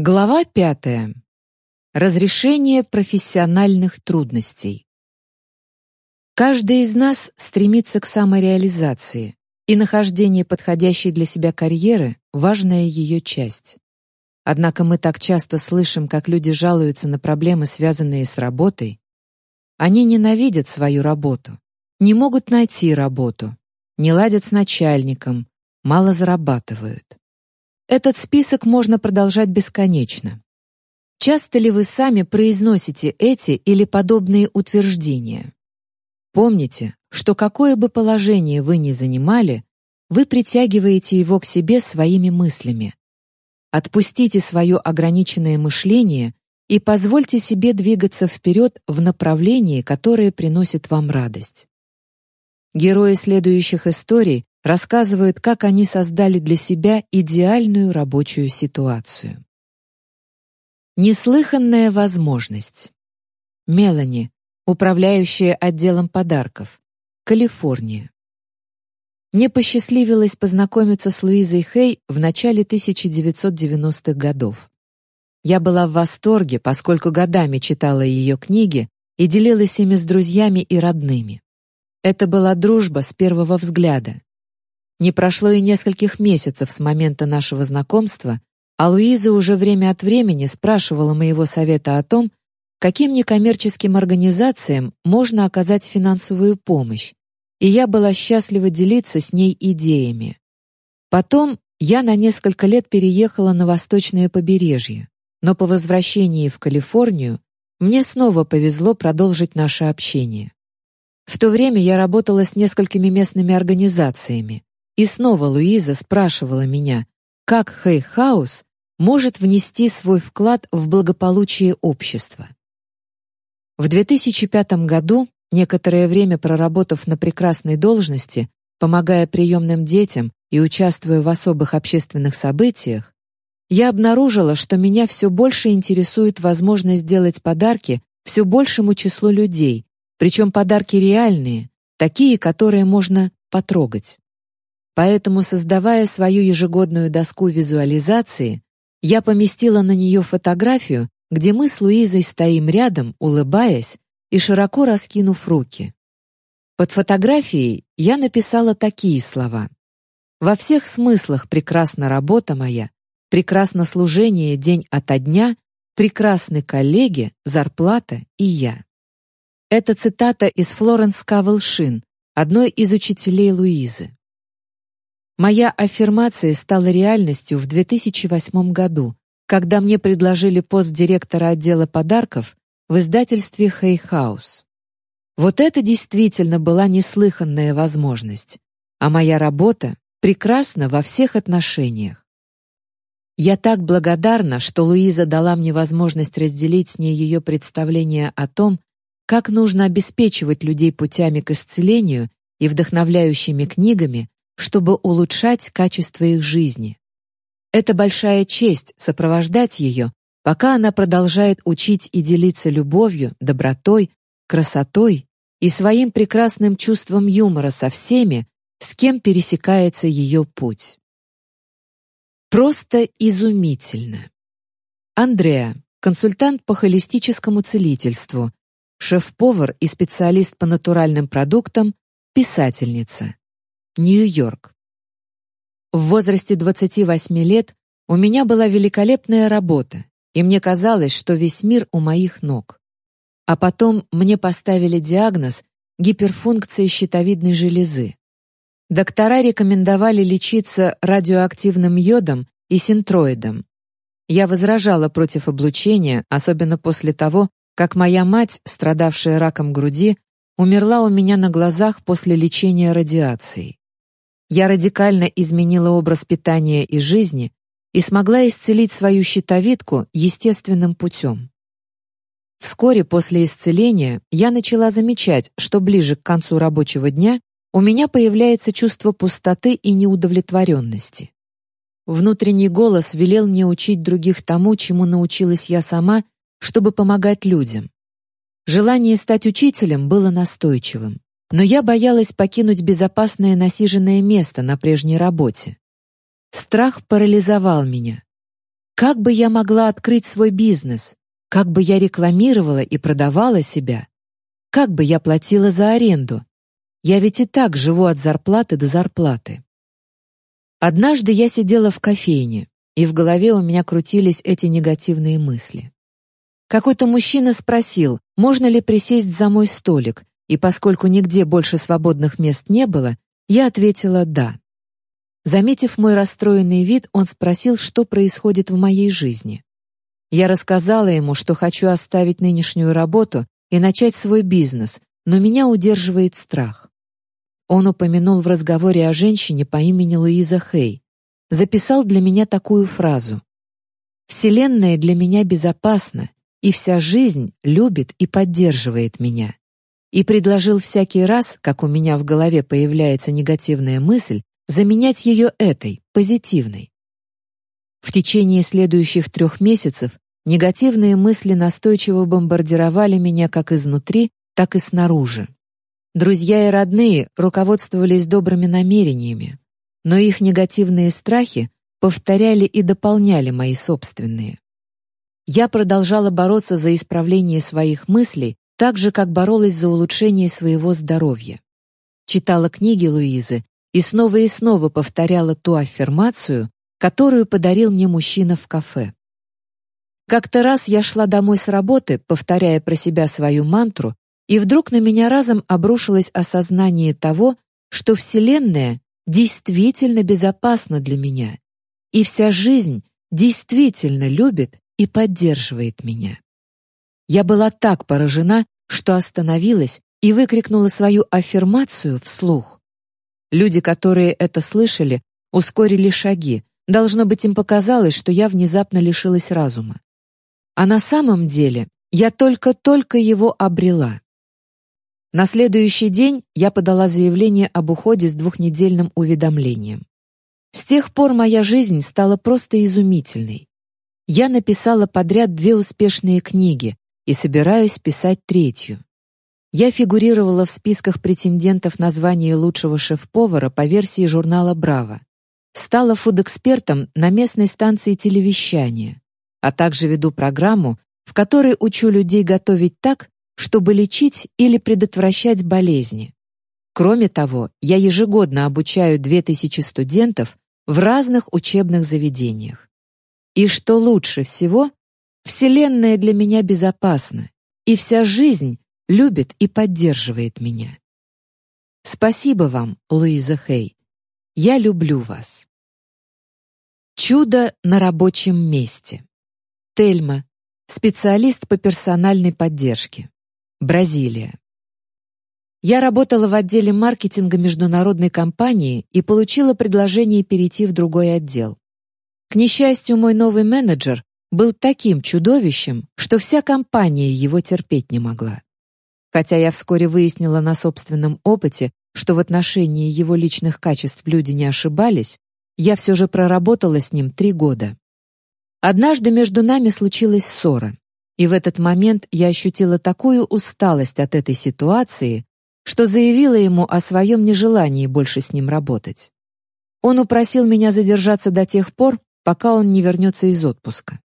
Глава пятая. Разрешение профессиональных трудностей. Каждый из нас стремится к самореализации, и нахождение подходящей для себя карьеры — важная ее часть. Однако мы так часто слышим, как люди жалуются на проблемы, связанные с работой. Они ненавидят свою работу, не могут найти работу, не ладят с начальником, мало зарабатывают. Этот список можно продолжать бесконечно. Часто ли вы сами произносите эти или подобные утверждения? Помните, что какое бы положение вы ни занимали, вы притягиваете его к себе своими мыслями. Отпустите свое ограниченное мышление и позвольте себе двигаться вперед в направлении, которое приносит вам радость. Герои следующих историй рассказывают, как они создали для себя идеальную рабочую ситуацию. Неслыханная возможность. Мелани, управляющая отделом подарков. Калифорния. Мне посчастливилось познакомиться с Луизой Хей в начале 1990-х годов. Я была в восторге, поскольку годами читала ее книги и делилась ими с друзьями и родными. Это была дружба с первого взгляда, не прошло и нескольких месяцев с момента нашего знакомства, а Луиза уже время от времени спрашивала моего совета о том, каким некоммерческим организациям можно оказать финансовую помощь, и я была счастлива делиться с ней идеями. Потом я на несколько лет переехала на восточное побережье, но по возвращении в Калифорнию мне снова повезло продолжить наше общение. В то время я работала с несколькими местными организациями, и снова Луиза спрашивала меня, как Хейхаус может внести свой вклад в благополучие общества. В 2005 году, некоторое время проработав на прекрасной должности, помогая приемным детям и участвуя в особых общественных событиях, я обнаружила, что меня все больше интересует возможность сделать подарки все большему числу людей, причем подарки реальные, такие, которые можно потрогать. Поэтому, создавая свою ежегодную доску визуализации, я поместила на нее фотографию, где мы с Луизой стоим рядом, улыбаясь и широко раскинув руки. Под фотографией я написала такие слова. «Во всех смыслах прекрасна работа моя, прекрасно служение день ото дня, прекрасны коллеги, зарплата и я». Это цитата из Флоренс Кавелшин, одной из учителей Луизы. Моя аффирмация стала реальностью в 2008 году, когда мне предложили пост директора отдела подарков в издательстве Хейхаус. Вот это действительно была неслыханная возможность, а моя работа прекрасна во всех отношениях. Я так благодарна, что Луиза дала мне возможность разделить с ней ее представление о том, как нужно обеспечивать людей путями к исцелению и вдохновляющими книгами, чтобы улучшать качество их жизни. Это большая честь сопровождать ее, пока она продолжает учить и делиться любовью, добротой, красотой и своим прекрасным чувством юмора со всеми, с кем пересекается ее путь. Просто изумительно. Андреа, консультант по холистическому целительству, шеф-повар и специалист по натуральным продуктам, писательница. Нью-Йорк. В возрасте 28 лет у меня была великолепная работа, и мне казалось, что весь мир у моих ног. А потом мне поставили диагноз гиперфункции щитовидной железы. Доктора рекомендовали лечиться радиоактивным йодом и синтроидом. Я возражала против облучения, особенно после того, как моя мать, страдавшая раком груди, умерла у меня на глазах после лечения радиацией. Я радикально изменила образ питания и жизни и смогла исцелить свою щитовидку естественным путем. Вскоре после исцеления я начала замечать, что ближе к концу рабочего дня у меня появляется чувство пустоты и неудовлетворенности. Внутренний голос велел мне учить других тому, чему научилась я сама, чтобы помогать людям. Желание стать учителем было настойчивым. Но я боялась покинуть безопасное насиженное место на прежней работе. Страх парализовал меня. Как бы я могла открыть свой бизнес? Как бы я рекламировала и продавала себя? Как бы я платила за аренду? Я ведь и так живу от зарплаты до зарплаты. Однажды я сидела в кофейне, и в голове у меня крутились эти негативные мысли. Какой-то мужчина спросил, можно ли присесть за мой столик, и поскольку нигде больше свободных мест не было, я ответила «да». Заметив мой расстроенный вид, он спросил, что происходит в моей жизни. Я рассказала ему, что хочу оставить нынешнюю работу и начать свой бизнес, но меня удерживает страх. Он упомянул в разговоре о женщине по имени Луиза Хей. Записал для меня такую фразу. «Вселенная для меня безопасна, и вся жизнь любит и поддерживает меня». И предложил всякий раз, как у меня в голове появляется негативная мысль, заменять ее этой, позитивной. В течение следующих трех месяцев негативные мысли настойчиво бомбардировали меня как изнутри, так и снаружи. Друзья и родные руководствовались добрыми намерениями, но их негативные страхи повторяли и дополняли мои собственные. Я продолжала бороться за исправление своих мыслей, так же, как боролась за улучшение своего здоровья. Читала книги Луизы и снова и снова повторяла ту аффирмацию, которую подарил мне мужчина в кафе. Как-то раз я шла домой с работы, повторяя про себя свою мантру, и вдруг на меня разом обрушилось осознание того, что Вселенная действительно безопасна для меня, и вся жизнь действительно любит и поддерживает меня. Я была так поражена, что остановилась и выкрикнула свою аффирмацию вслух. Люди, которые это слышали, ускорили шаги. Должно быть, им показалось, что я внезапно лишилась разума. А на самом деле я только-только его обрела. На следующий день я подала заявление об уходе с двухнедельным уведомлением. С тех пор моя жизнь стала просто изумительной. Я написала подряд две успешные книги и собираюсь писать третью. Я фигурировала в списках претендентов на звание лучшего шеф-повара по версии журнала «Браво». Стала фудэкспертом на местной станции телевещания, а также веду программу, в которой учу людей готовить так, чтобы лечить или предотвращать болезни. Кроме того, я ежегодно обучаю 2000 студентов в разных учебных заведениях. И что лучше всего, Вселенная для меня безопасна, и вся жизнь любит и поддерживает меня. Спасибо вам, Луиза Хей. Я люблю вас. Чудо на рабочем месте. Тельма, специалист по персональной поддержке. Бразилия. Я работала в отделе маркетинга международной компании и получила предложение перейти в другой отдел. К несчастью, мой новый менеджер был таким чудовищем, что вся компания его терпеть не могла. Хотя я вскоре выяснила на собственном опыте, что в отношении его личных качеств люди не ошибались, я все же проработала с ним три года. Однажды между нами случилась ссора, и в этот момент я ощутила такую усталость от этой ситуации, что заявила ему о своем нежелании больше с ним работать. Он упросил меня задержаться до тех пор, пока он не вернется из отпуска.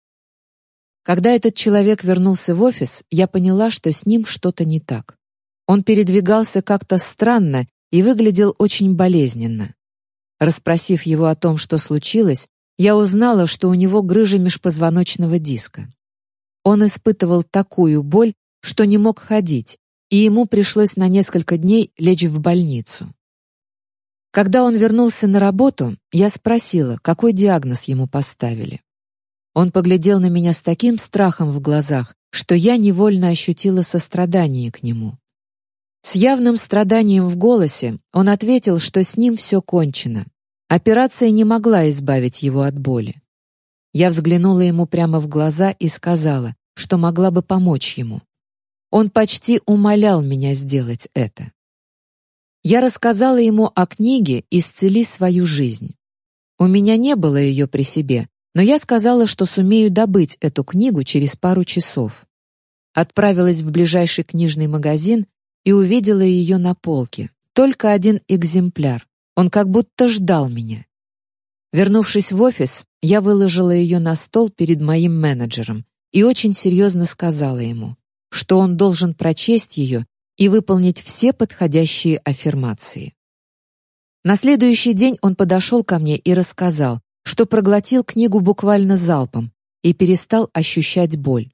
Когда этот человек вернулся в офис, я поняла, что с ним что-то не так. Он передвигался как-то странно и выглядел очень болезненно. Расспросив его о том, что случилось, я узнала, что у него грыжа межпозвоночного диска. Он испытывал такую боль, что не мог ходить, и ему пришлось на несколько дней лечь в больницу. Когда он вернулся на работу, я спросила, какой диагноз ему поставили. Он поглядел на меня с таким страхом в глазах, что я невольно ощутила сострадание к нему. С явным страданием в голосе он ответил, что с ним все кончено. Операция не могла избавить его от боли. Я взглянула ему прямо в глаза и сказала, что могла бы помочь ему. Он почти умолял меня сделать это. Я рассказала ему о книге «Исцели свою жизнь». У меня не было ее при себе, но я сказала, что сумею добыть эту книгу через пару часов. Отправилась в ближайший книжный магазин и увидела ее на полке. Только один экземпляр. Он как будто ждал меня. Вернувшись в офис, я выложила ее на стол перед моим менеджером и очень серьезно сказала ему, что он должен прочесть ее и выполнить все подходящие аффирмации. На следующий день он подошел ко мне и рассказал, что проглотил книгу буквально залпом и перестал ощущать боль.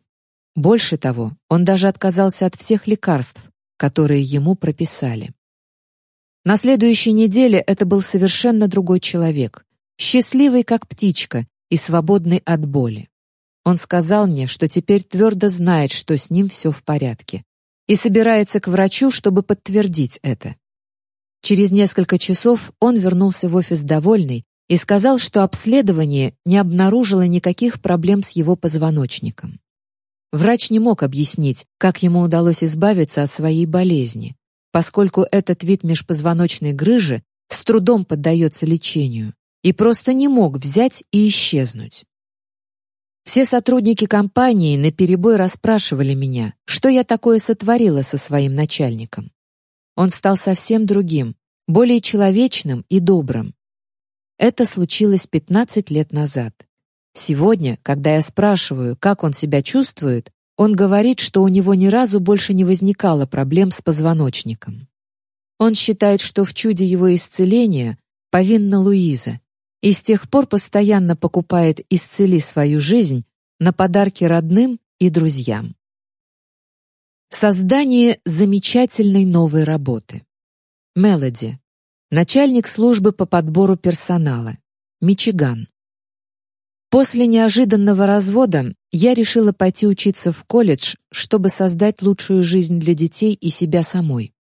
Больше того, он даже отказался от всех лекарств, которые ему прописали. На следующей неделе это был совершенно другой человек, счастливый как птичка и свободный от боли. Он сказал мне, что теперь твердо знает, что с ним все в порядке, и собирается к врачу, чтобы подтвердить это. Через несколько часов он вернулся в офис довольный и сказал, что обследование не обнаружило никаких проблем с его позвоночником. Врач не мог объяснить, как ему удалось избавиться от своей болезни, поскольку этот вид межпозвоночной грыжи с трудом поддается лечению и просто не мог взять и исчезнуть. Все сотрудники компании наперебой расспрашивали меня, что я такое сотворила со своим начальником. Он стал совсем другим, более человечным и добрым. Это случилось 15 лет назад. Сегодня, когда я спрашиваю, как он себя чувствует, он говорит, что у него ни разу больше не возникало проблем с позвоночником. Он считает, что в чуде его исцеления повинна Луиза, и с тех пор постоянно покупает «Исцели свою жизнь» на подарки родным и друзьям. Создание замечательной новой работы. Мелоди. Начальник службы по подбору персонала. Мичиган. После неожиданного развода я решила пойти учиться в колледж, чтобы создать лучшую жизнь для детей и себя самой.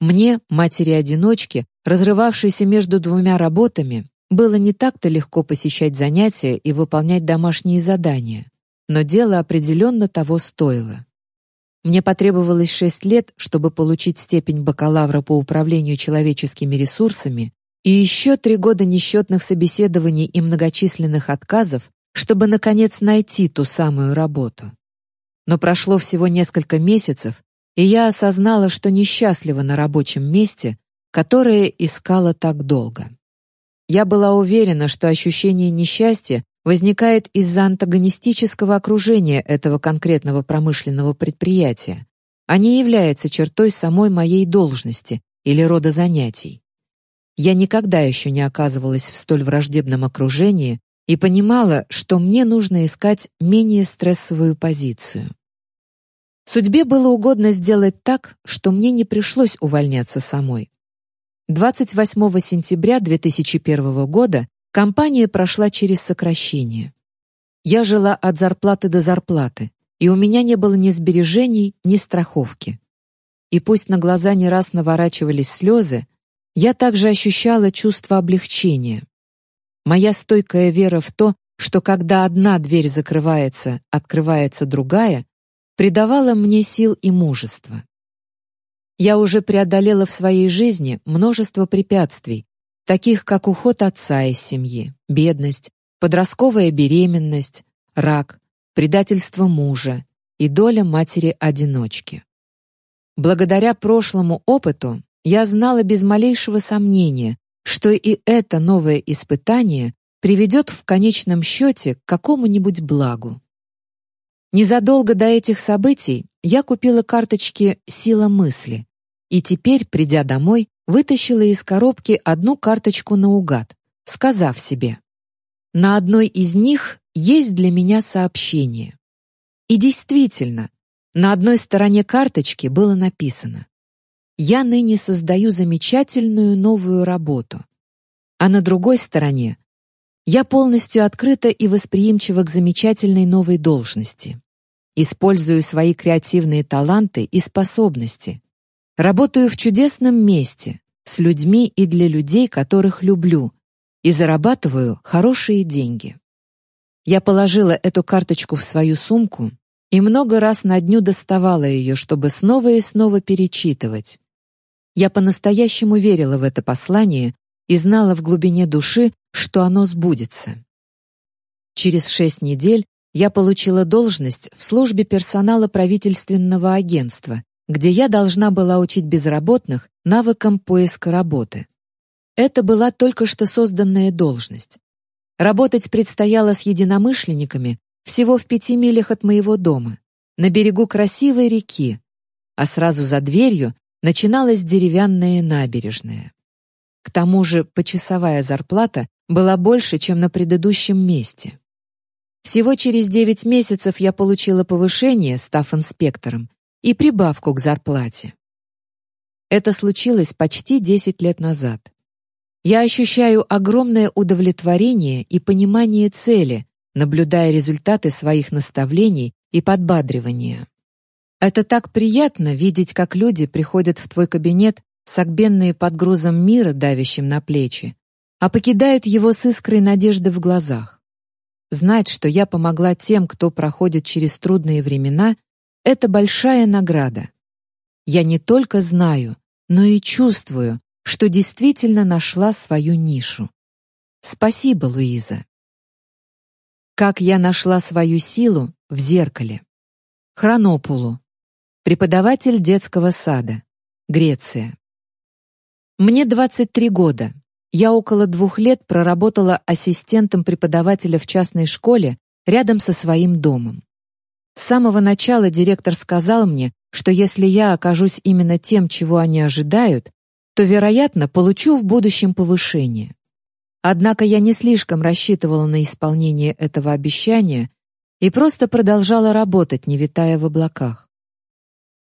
Мне, матери-одиночке, разрывавшейся между двумя работами, было не так-то легко посещать занятия и выполнять домашние задания, но дело определенно того стоило. Мне потребовалось шесть лет, чтобы получить степень бакалавра по управлению человеческими ресурсами и еще три года несчетных собеседований и многочисленных отказов, чтобы, наконец, найти ту самую работу. Но прошло всего несколько месяцев, и я осознала, что несчастлива на рабочем месте, которое искала так долго. Я была уверена, что ощущение несчастья возникает из-за антагонистического окружения этого конкретного промышленного предприятия, а не является чертой самой моей должности или рода занятий. Я никогда еще не оказывалась в столь враждебном окружении и понимала, что мне нужно искать менее стрессовую позицию. Судьбе было угодно сделать так, что мне не пришлось увольняться самой. 28 сентября 2001 года компания прошла через сокращение. Я жила от зарплаты до зарплаты, и у меня не было ни сбережений, ни страховки. И пусть на глаза не раз наворачивались слезы, я также ощущала чувство облегчения. Моя стойкая вера в то, что когда одна дверь закрывается, открывается другая, придавала мне сил и мужества. Я уже преодолела в своей жизни множество препятствий, таких как уход отца из семьи, бедность, подростковая беременность, рак, предательство мужа и доля матери-одиночки. Благодаря прошлому опыту я знала без малейшего сомнения, что и это новое испытание приведет в конечном счете к какому-нибудь благу. Незадолго до этих событий я купила карточки «Сила мысли» и теперь, придя домой, вытащила из коробки одну карточку наугад, сказав себе «На одной из них есть для меня сообщение». И действительно, на одной стороне карточки было написано «Я ныне создаю замечательную новую работу», а на другой стороне «Я полностью открыта и восприимчива к замечательной новой должности». Использую свои креативные таланты и способности. Работаю в чудесном месте, с людьми и для людей, которых люблю, и зарабатываю хорошие деньги. Я положила эту карточку в свою сумку и много раз на дню доставала ее, чтобы снова и снова перечитывать. Я по-настоящему верила в это послание и знала в глубине души, что оно сбудется. Через шесть недель я получила должность в службе персонала правительственного агентства, где я должна была учить безработных навыкам поиска работы. Это была только что созданная должность. Работать предстояло с единомышленниками всего в пяти милях от моего дома, на берегу красивой реки, а сразу за дверью начиналась деревянная набережная. К тому же почасовая зарплата была больше, чем на предыдущем месте. Всего через девять месяцев я получила повышение, став инспектором, и прибавку к зарплате. Это случилось почти десять лет назад. Я ощущаю огромное удовлетворение и понимание цели, наблюдая результаты своих наставлений и подбадривания. Это так приятно видеть, как люди приходят в твой кабинет, согбенные под грузом мира, давящим на плечи, а покидают его с искрой надежды в глазах. Знать, что я помогла тем, кто проходит через трудные времена, это большая награда. Я не только знаю, но и чувствую, что действительно нашла свою нишу. Спасибо, Луиза. Как я нашла свою силу в зеркале. Хронопулу. Преподаватель детского сада. Греция. Мне 23 года. Я около двух лет проработала ассистентом преподавателя в частной школе рядом со своим домом. С самого начала директор сказал мне, что если я окажусь именно тем, чего они ожидают, то, вероятно, получу в будущем повышение. Однако я не слишком рассчитывала на исполнение этого обещания и просто продолжала работать, не витая в облаках.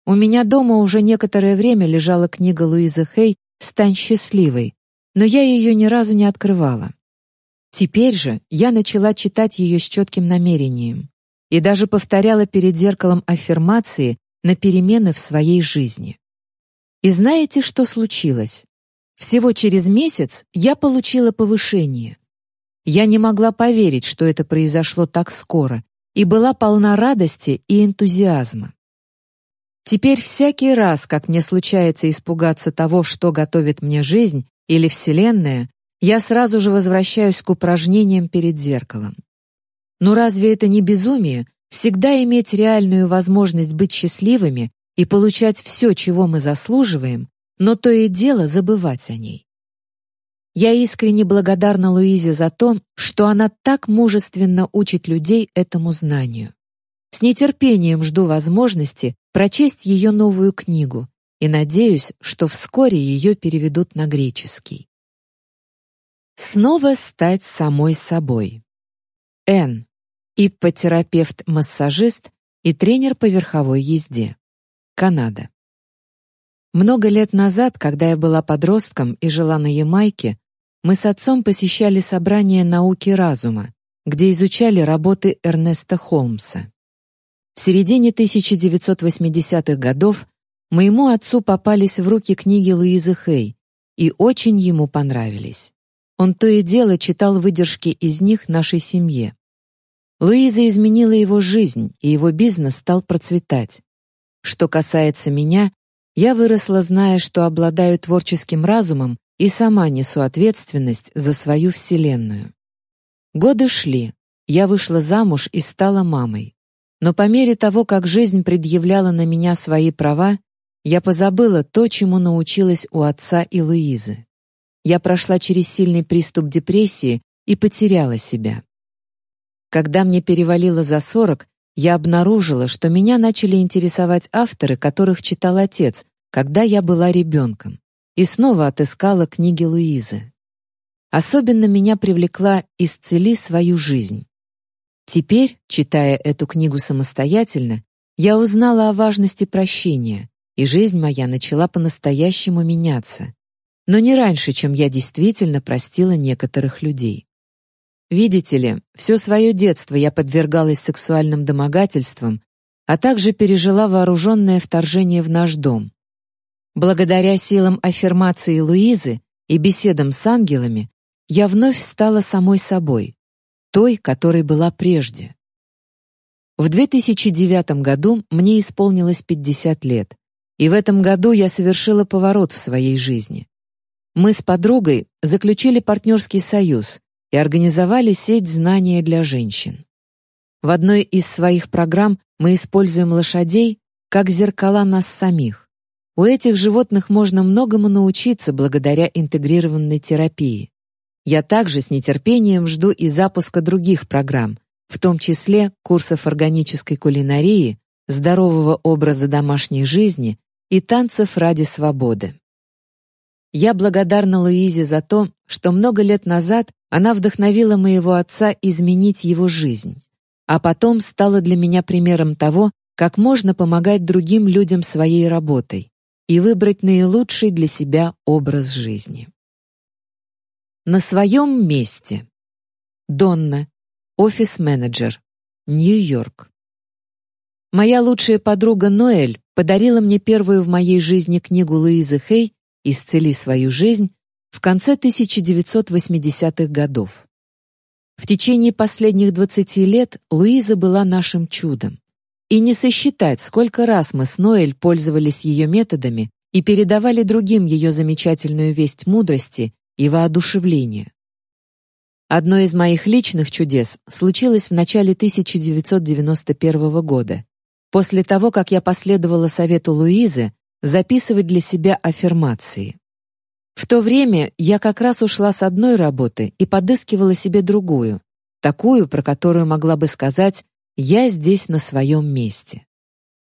У меня дома уже некоторое время лежала книга Луизы Хей «Стань счастливой», но я ее ни разу не открывала. Теперь же я начала читать ее с четким намерением и даже повторяла перед зеркалом аффирмации на перемены в своей жизни. И знаете, что случилось? Всего через месяц я получила повышение. Я не могла поверить, что это произошло так скоро, и была полна радости и энтузиазма. Теперь всякий раз, как мне случается испугаться того, что готовит мне жизнь или Вселенная, я сразу же возвращаюсь к упражнениям перед зеркалом. Но разве это не безумие всегда иметь реальную возможность быть счастливыми и получать все, чего мы заслуживаем, но то и дело забывать о ней. Я искренне благодарна Луизе за то, что она так мужественно учит людей этому знанию. С нетерпением жду возможности прочесть ее новую книгу и надеюсь, что вскоре ее переведут на греческий. Снова стать самой собой. Н. Иппотерапевт-массажист и тренер по верховой езде. Канада. Много лет назад, когда я была подростком и жила на Ямайке, мы с отцом посещали собрания науки разума, где изучали работы Эрнеста Холмса. В середине 1980-х годов моему отцу попались в руки книги Луизы Хей и очень ему понравились. Он то и дело читал выдержки из них нашей семье. Луиза изменила его жизнь, и его бизнес стал процветать. Что касается меня, я выросла, зная, что обладаю творческим разумом и сама несу ответственность за свою вселенную. Годы шли, я вышла замуж и стала мамой. Но по мере того, как жизнь предъявляла на меня свои права, я позабыла то, чему научилась у отца и Луизы. Я прошла через сильный приступ депрессии и потеряла себя. Когда мне перевалило за сорок, я обнаружила, что меня начали интересовать авторы, которых читал отец, когда я была ребенком, и снова отыскала книги Луизы. Особенно меня привлекла «Исцели свою жизнь». Теперь, читая эту книгу самостоятельно, я узнала о важности прощения, и жизнь моя начала по-настоящему меняться. Но не раньше, чем я действительно простила некоторых людей. Видите ли, все свое детство я подвергалась сексуальным домогательствам, а также пережила вооруженное вторжение в наш дом. Благодаря силам аффирмации Луизы и беседам с ангелами я вновь стала самой собой, той, которой была прежде. В 2009 году мне исполнилось 50 лет, и в этом году я совершила поворот в своей жизни. Мы с подругой заключили партнерский союз, и организовали сеть знания для женщин. В одной из своих программ мы используем лошадей как зеркала нас самих. У этих животных можно многому научиться благодаря интегрированной терапии. Я также с нетерпением жду и запуска других программ, в том числе курсов органической кулинарии, здорового образа домашней жизни и танцев ради свободы. Я благодарна Луизе за то, что много лет назад она вдохновила моего отца изменить его жизнь, а потом стала для меня примером того, как можно помогать другим людям своей работой и выбрать наилучший для себя образ жизни. На своем месте. Донна, офис-менеджер, Нью-Йорк. Моя лучшая подруга Ноэль подарила мне первую в моей жизни книгу Луизы Хей «Исцели свою жизнь» в конце 1980-х годов. В течение последних 20 лет Луиза была нашим чудом. И не сосчитать, сколько раз мы с Ноэль пользовались ее методами и передавали другим ее замечательную весть мудрости и воодушевления. Одно из моих личных чудес случилось в начале 1991 года, после того, как я последовала совету Луизы записывать для себя аффирмации. В то время я как раз ушла с одной работы и подыскивала себе другую, такую, про которую могла бы сказать «я здесь на своем месте».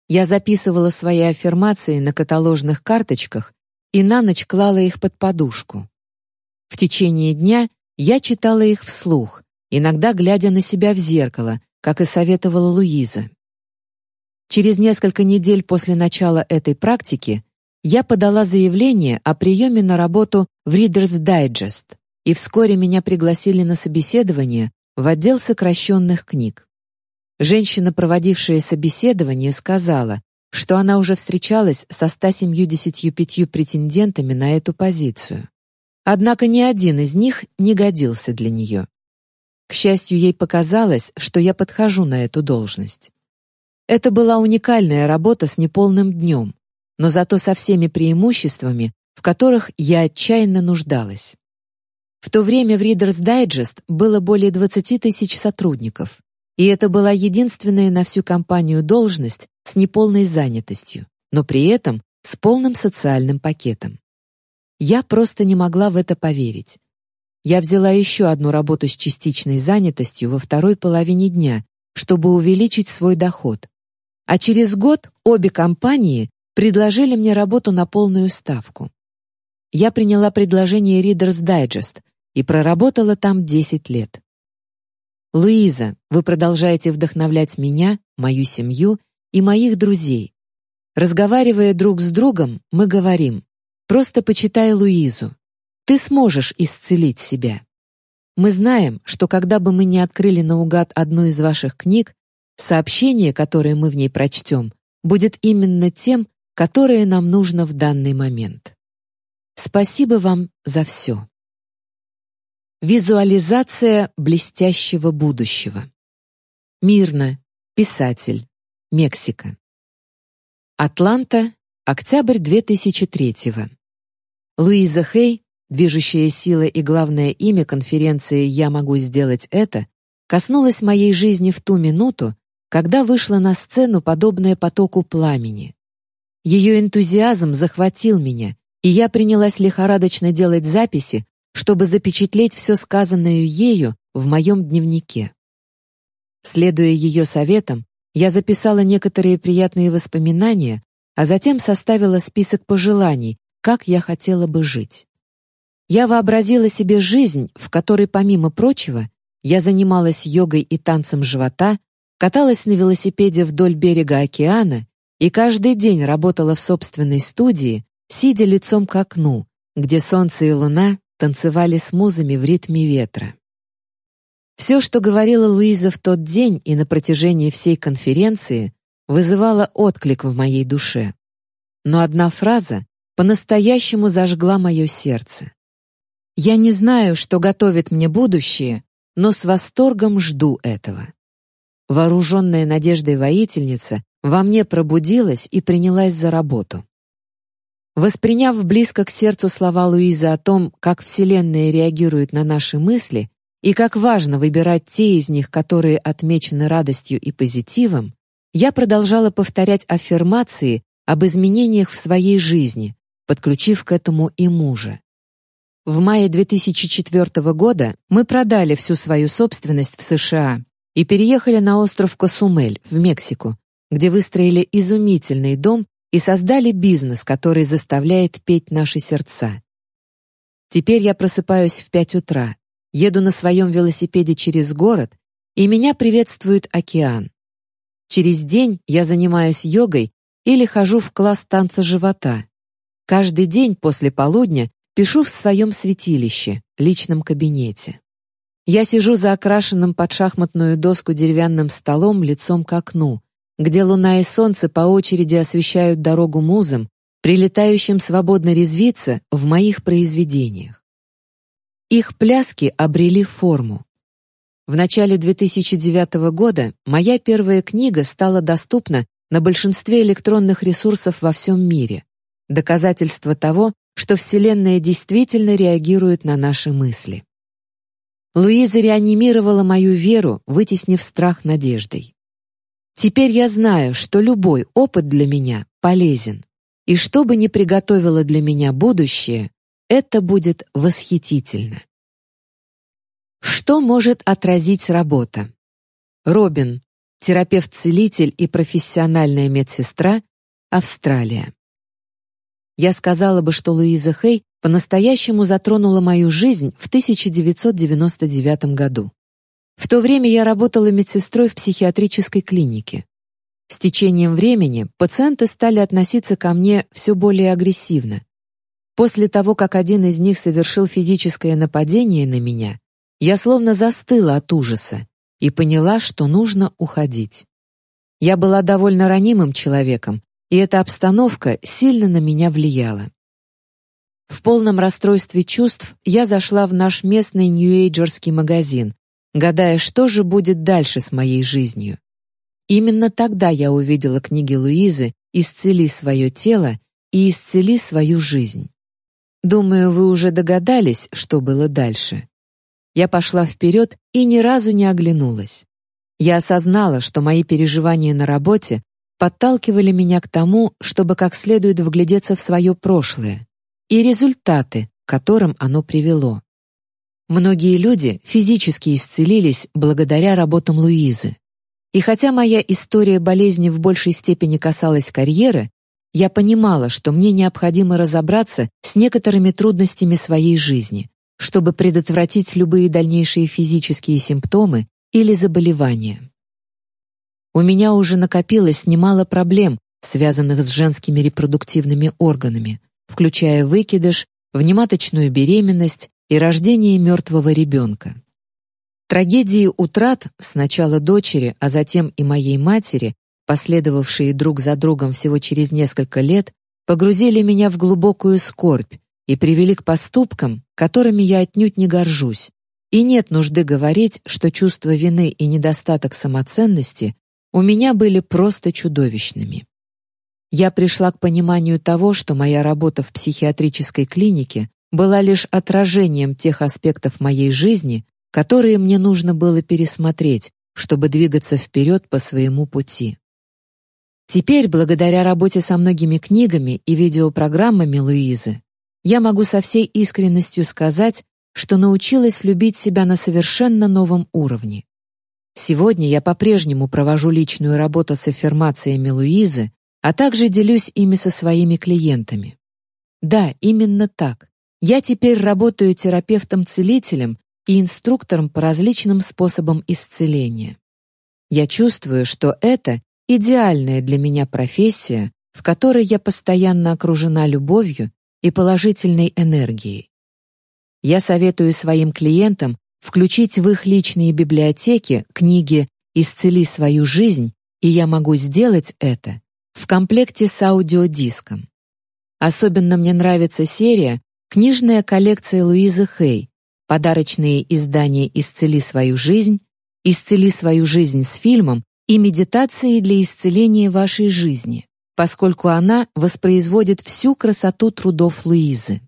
Я записывала свои аффирмации на каталожных карточках и на ночь клала их под подушку. В течение дня я читала их вслух, иногда глядя на себя в зеркало, как и советовала Луиза. Через несколько недель после начала этой практики я подала заявление о приеме на работу в Reader's Digest, и вскоре меня пригласили на собеседование в отдел сокращенных книг. Женщина, проводившая собеседование, сказала, что она уже встречалась со 175 претендентами на эту позицию. Однако ни один из них не годился для нее. К счастью, ей показалось, что я подхожу на эту должность. Это была уникальная работа с неполным днем, но зато со всеми преимуществами, в которых я отчаянно нуждалась. В то время в Reader's Digest было более 20 тысяч сотрудников, и это была единственная на всю компанию должность с неполной занятостью, но при этом с полным социальным пакетом. Я просто не могла в это поверить. Я взяла еще одну работу с частичной занятостью во второй половине дня, чтобы увеличить свой доход, а через год обе компании предложили мне работу на полную ставку. Я приняла предложение Reader's Digest и проработала там 10 лет. Луиза, вы продолжаете вдохновлять меня, мою семью и моих друзей. Разговаривая друг с другом, мы говорим: просто почитай Луизу. Ты сможешь исцелить себя. Мы знаем, что когда бы мы не открыли наугад одну из ваших книг, Сообщение, которое мы в ней прочтем, будет именно тем, которое нам нужно в данный момент. Спасибо вам за все. Визуализация блестящего будущего. Мирно. Писатель. Мексика. Атланта. Октябрь 2003 Луиза Хей, движущая сила и главное имя конференции «Я могу сделать это», коснулась моей жизни в ту минуту, когда вышла на сцену, подобная потоку пламени. Ее энтузиазм захватил меня, и я принялась лихорадочно делать записи, чтобы запечатлеть все сказанное ею в моем дневнике. Следуя ее советам, я записала некоторые приятные воспоминания, а затем составила список пожеланий, как я хотела бы жить. Я вообразила себе жизнь, в которой, помимо прочего, я занималась йогой и танцем живота, каталась на велосипеде вдоль берега океана и каждый день работала в собственной студии, сидя лицом к окну, где солнце и луна танцевали с музами в ритме ветра. Все, что говорила Луиза в тот день и на протяжении всей конференции, вызывало отклик в моей душе. Но одна фраза по-настоящему зажгла мое сердце. Я не знаю, что готовит мне будущее, но с восторгом жду этого. Вооруженная надеждой воительница во мне пробудилась и принялась за работу. Восприняв близко к сердцу слова Луизы о том, как Вселенная реагирует на наши мысли и как важно выбирать те из них, которые отмечены радостью и позитивом, я продолжала повторять аффирмации об изменениях в своей жизни, подключив к этому и мужа. В мае 2004 года мы продали всю свою собственность в США и переехали на остров Косумель в Мексику, где выстроили изумительный дом и создали бизнес, который заставляет петь наши сердца. Теперь я просыпаюсь в пять утра, еду на своем велосипеде через город, и меня приветствует океан. Через день я занимаюсь йогой или хожу в класс танца живота. Каждый день после полудня пишу в своем святилище, личном кабинете. Я сижу за окрашенным под шахматную доску деревянным столом лицом к окну, где луна и солнце по очереди освещают дорогу музам, прилетающим свободно резвиться в моих произведениях. Их пляски обрели форму. В начале 2009 года моя первая книга стала доступна на большинстве электронных ресурсов во всем мире. Доказательство того, что Вселенная действительно реагирует на наши мысли. Луиза реанимировала мою веру, вытеснив страх надеждой. Теперь я знаю, что любой опыт для меня полезен, и что бы ни приготовило для меня будущее, это будет восхитительно. Что может отразить работа? Робин, терапевт-целитель и профессиональная медсестра, Австралия. Я сказала бы, что Луиза Хей по-настоящему затронула мою жизнь в 1999 году. В то время я работала медсестрой в психиатрической клинике. С течением времени пациенты стали относиться ко мне все более агрессивно. После того, как один из них совершил физическое нападение на меня, я словно застыла от ужаса и поняла, что нужно уходить. Я была довольно ранимым человеком, и эта обстановка сильно на меня влияла. В полном расстройстве чувств я зашла в наш местный нью-эйджерский магазин, гадая, что же будет дальше с моей жизнью. Именно тогда я увидела книги Луизы «Исцели свое тело» и «Исцели свою жизнь». Думаю, вы уже догадались, что было дальше. Я пошла вперед и ни разу не оглянулась. Я осознала, что мои переживания на работе подталкивали меня к тому, чтобы как следует вглядеться в свое прошлое и результаты, к которым оно привело. Многие люди физически исцелились благодаря работам Луизы. И хотя моя история болезни в большей степени касалась карьеры, я понимала, что мне необходимо разобраться с некоторыми трудностями своей жизни, чтобы предотвратить любые дальнейшие физические симптомы или заболевания. У меня уже накопилось немало проблем, связанных с женскими репродуктивными органами, включая выкидыш, внематочную беременность и рождение мертвого ребенка. Трагедии утрат сначала дочери, а затем и моей матери, последовавшие друг за другом всего через несколько лет, погрузили меня в глубокую скорбь и привели к поступкам, которыми я отнюдь не горжусь. И нет нужды говорить, что чувство вины и недостаток самоценности у меня были просто чудовищными. Я пришла к пониманию того, что моя работа в психиатрической клинике была лишь отражением тех аспектов моей жизни, которые мне нужно было пересмотреть, чтобы двигаться вперед по своему пути. Теперь, благодаря работе со многими книгами и видеопрограммами Луизы, я могу со всей искренностью сказать, что научилась любить себя на совершенно новом уровне. Сегодня я по-прежнему провожу личную работу с аффирмациями Луизы, а также делюсь ими со своими клиентами. Да, именно так. Я теперь работаю терапевтом-целителем и инструктором по различным способам исцеления. Я чувствую, что это идеальная для меня профессия, в которой я постоянно окружена любовью и положительной энергией. Я советую своим клиентам включить в их личные библиотеки книги «Исцели свою жизнь», и я могу сделать это в комплекте с аудиодиском. Особенно мне нравится серия «Книжная коллекция Луизы Хей», подарочные издания «Исцели свою жизнь», «Исцели свою жизнь» с фильмом и медитации для исцеления вашей жизни, поскольку она воспроизводит всю красоту трудов Луизы.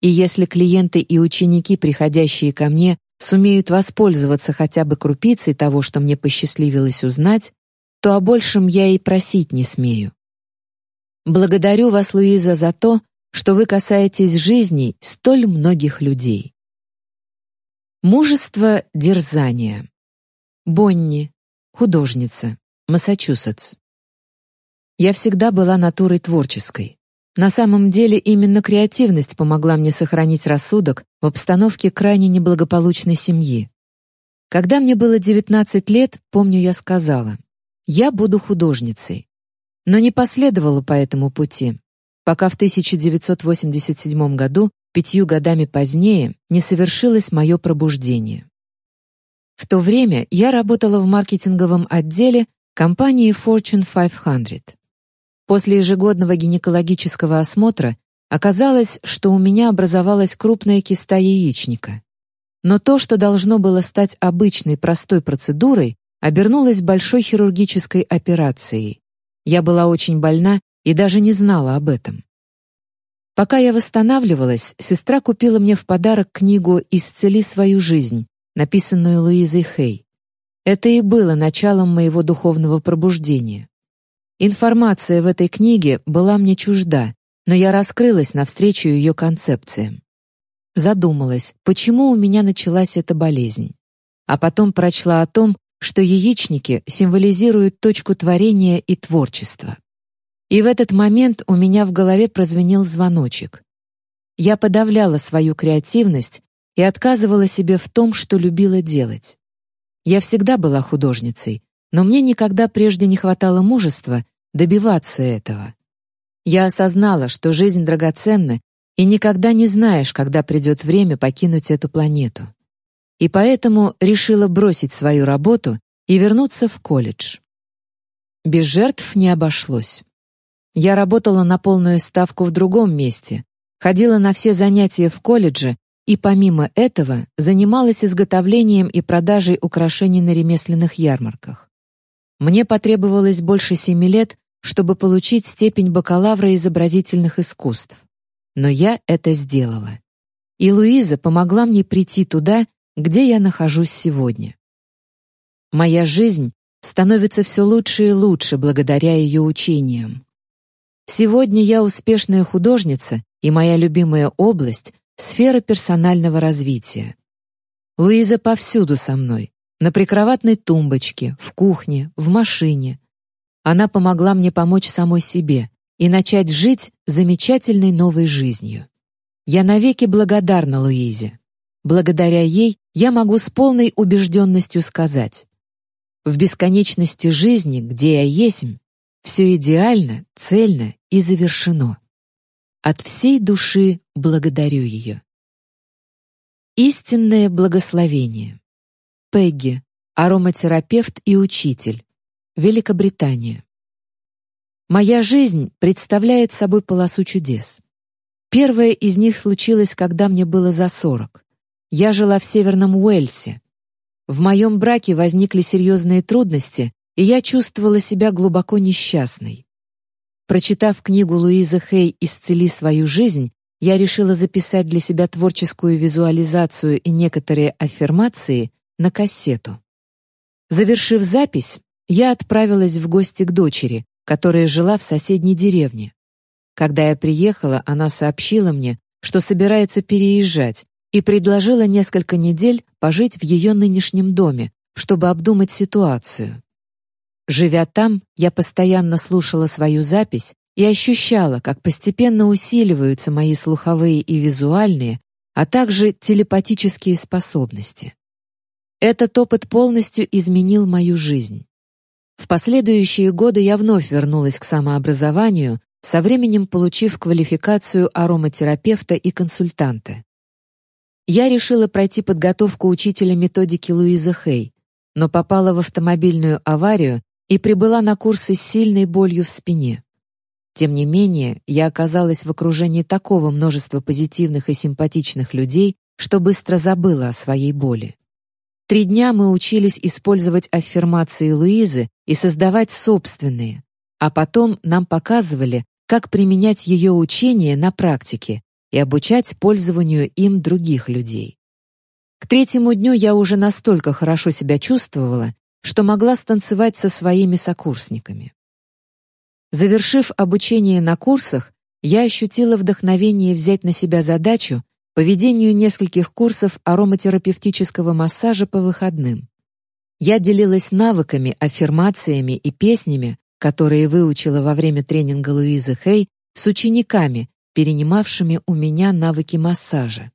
И если клиенты и ученики, приходящие ко мне, сумеют воспользоваться хотя бы крупицей того, что мне посчастливилось узнать, то о большем я и просить не смею. Благодарю вас, Луиза, за то, что вы касаетесь жизней столь многих людей. Мужество дерзания. Бонни, художница, Массачусетс. Я всегда была натурой творческой. На самом деле именно креативность помогла мне сохранить рассудок в обстановке крайне неблагополучной семьи. Когда мне было 19 лет, помню, я сказала, «Я буду художницей». Но не последовала по этому пути, пока в 1987 году, пятью годами позднее, не совершилось мое пробуждение. В то время я работала в маркетинговом отделе компании Fortune 500. После ежегодного гинекологического осмотра оказалось, что у меня образовалась крупная киста яичника. Но то, что должно было стать обычной простой процедурой, обернулось большой хирургической операцией. Я была очень больна и даже не знала об этом. Пока я восстанавливалась, сестра купила мне в подарок книгу «Исцели свою жизнь», написанную Луизой Хей. Это и было началом моего духовного пробуждения. Информация в этой книге была мне чужда, но я раскрылась навстречу ее концепциям. Задумалась, почему у меня началась эта болезнь. А потом прочла о том, что яичники символизируют точку творения и творчества. И в этот момент у меня в голове прозвенел звоночек. Я подавляла свою креативность и отказывала себе в том, что любила делать. Я всегда была художницей, но мне никогда прежде не хватало мужества добиваться этого. Я осознала, что жизнь драгоценна, и никогда не знаешь, когда придет время покинуть эту планету. И поэтому решила бросить свою работу и вернуться в колледж. Без жертв не обошлось. Я работала на полную ставку в другом месте, ходила на все занятия в колледже и помимо этого занималась изготовлением и продажей украшений на ремесленных ярмарках. Мне потребовалось больше семи лет, чтобы получить степень бакалавра изобразительных искусств. Но я это сделала. И Луиза помогла мне прийти туда, где я нахожусь сегодня. Моя жизнь становится все лучше и лучше благодаря ее учениям. Сегодня я успешная художница, и моя любимая область — сфера персонального развития. Луиза повсюду со мной, на прикроватной тумбочке, в кухне, в машине. Она помогла мне помочь самой себе и начать жить замечательной новой жизнью. Я навеки благодарна Луизе. Благодаря ей я могу с полной убежденностью сказать. В бесконечности жизни, где я есть, все идеально, цельно и завершено. От всей души благодарю ее. Истинное благословение. Пегги, ароматерапевт и учитель. Великобритания. Моя жизнь представляет собой полосу чудес. Первое из них случилось, когда мне было за сорок. Я жила в Северном Уэльсе. В моем браке возникли серьезные трудности, и я чувствовала себя глубоко несчастной. Прочитав книгу Луизы Хей «Исцели свою жизнь», я решила записать для себя творческую визуализацию и некоторые аффирмации, на кассету. Завершив запись, я отправилась в гости к дочери, которая жила в соседней деревне. Когда я приехала, она сообщила мне, что собирается переезжать, и предложила несколько недель пожить в ее нынешнем доме, чтобы обдумать ситуацию. Живя там, я постоянно слушала свою запись и ощущала, как постепенно усиливаются мои слуховые и визуальные, а также телепатические способности. Этот опыт полностью изменил мою жизнь. В последующие годы я вновь вернулась к самообразованию, со временем получив квалификацию ароматерапевта и консультанта. Я решила пройти подготовку учителя методики Луиза Хей, но попала в автомобильную аварию и прибыла на курсы с сильной болью в спине. Тем не менее, я оказалась в окружении такого множества позитивных и симпатичных людей, что быстро забыла о своей боли. Три дня мы учились использовать аффирмации Луизы и создавать собственные, а потом нам показывали, как применять ее учения на практике и обучать пользованию им других людей. К третьему дню я уже настолько хорошо себя чувствовала, что могла станцевать со своими сокурсниками. Завершив обучение на курсах, я ощутила вдохновение взять на себя задачу по ведению нескольких курсов ароматерапевтического массажа по выходным. Я делилась навыками, аффирмациями и песнями, которые выучила во время тренинга Луизы Хей с учениками, перенимавшими у меня навыки массажа.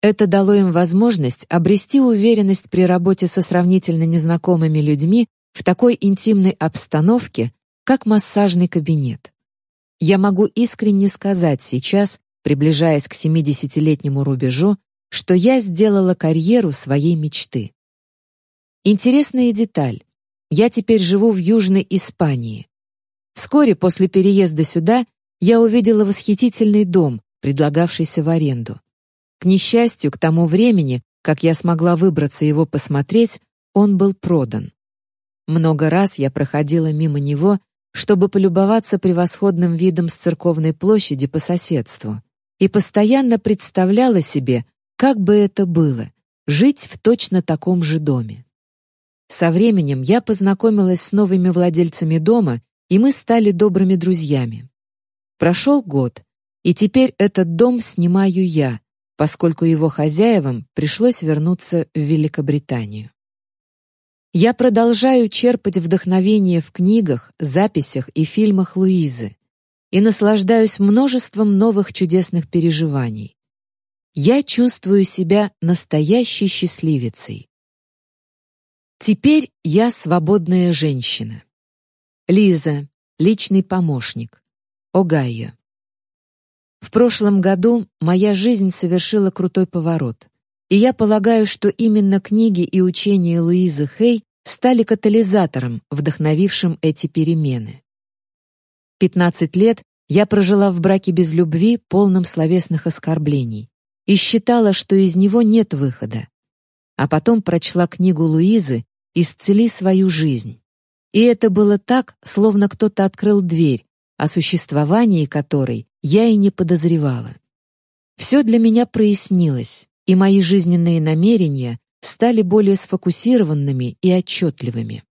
Это дало им возможность обрести уверенность при работе со сравнительно незнакомыми людьми в такой интимной обстановке, как массажный кабинет. Я могу искренне сказать сейчас, приближаясь к 70-летнему рубежу, что я сделала карьеру своей мечты. Интересная деталь. Я теперь живу в Южной Испании. Вскоре после переезда сюда я увидела восхитительный дом, предлагавшийся в аренду. К несчастью, к тому времени, как я смогла выбраться его посмотреть, он был продан. Много раз я проходила мимо него, чтобы полюбоваться превосходным видом с церковной площади по соседству, и постоянно представляла себе, как бы это было — жить в точно таком же доме. Со временем я познакомилась с новыми владельцами дома, и мы стали добрыми друзьями. Прошел год, и теперь этот дом снимаю я, поскольку его хозяевам пришлось вернуться в Великобританию. Я продолжаю черпать вдохновение в книгах, записях и фильмах Луизы и наслаждаюсь множеством новых чудесных переживаний. Я чувствую себя настоящей счастливицей. Теперь я свободная женщина. Лиза, личный помощник. Огайо. В прошлом году моя жизнь совершила крутой поворот, и я полагаю, что именно книги и учения Луизы Хей стали катализатором, вдохновившим эти перемены. 15 лет я прожила в браке без любви, полном словесных оскорблений, и считала, что из него нет выхода. А потом прочла книгу Луизы исцели свою жизнь. И это было так, словно кто-то открыл дверь, о существовании которой я и не подозревала. Все для меня прояснилось, и мои жизненные намерения стали более сфокусированными и отчетливыми.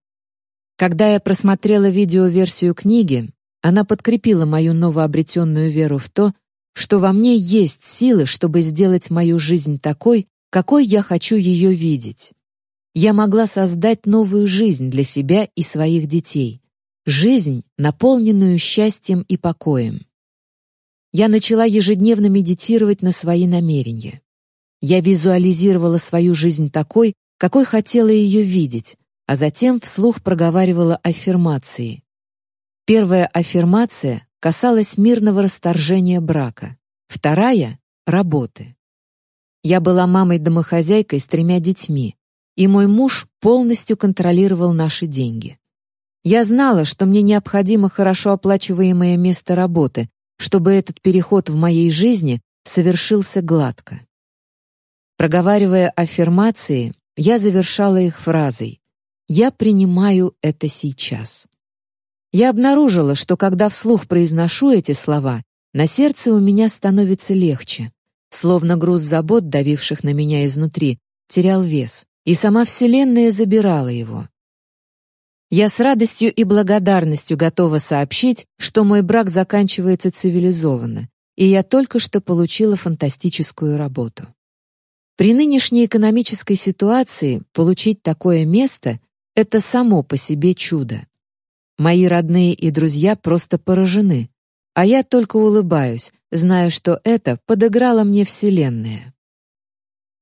Когда я просмотрела видеоверсию книги, она подкрепила мою новообретенную веру в то, что во мне есть силы, чтобы сделать мою жизнь такой, какой я хочу ее видеть я могла создать новую жизнь для себя и своих детей. Жизнь, наполненную счастьем и покоем. Я начала ежедневно медитировать на свои намерения. Я визуализировала свою жизнь такой, какой хотела ее видеть, а затем вслух проговаривала аффирмации. Первая аффирмация касалась мирного расторжения брака, вторая — работы. Я была мамой-домохозяйкой с тремя детьми, и мой муж полностью контролировал наши деньги. Я знала, что мне необходимо хорошо оплачиваемое место работы, чтобы этот переход в моей жизни совершился гладко. Проговаривая аффирмации, я завершала их фразой «Я принимаю это сейчас». Я обнаружила, что когда вслух произношу эти слова, на сердце у меня становится легче, словно груз забот, давивших на меня изнутри, терял вес и сама Вселенная забирала его. Я с радостью и благодарностью готова сообщить, что мой брак заканчивается цивилизованно, и я только что получила фантастическую работу. При нынешней экономической ситуации получить такое место — это само по себе чудо. Мои родные и друзья просто поражены, а я только улыбаюсь, зная, что это подыграла мне Вселенная.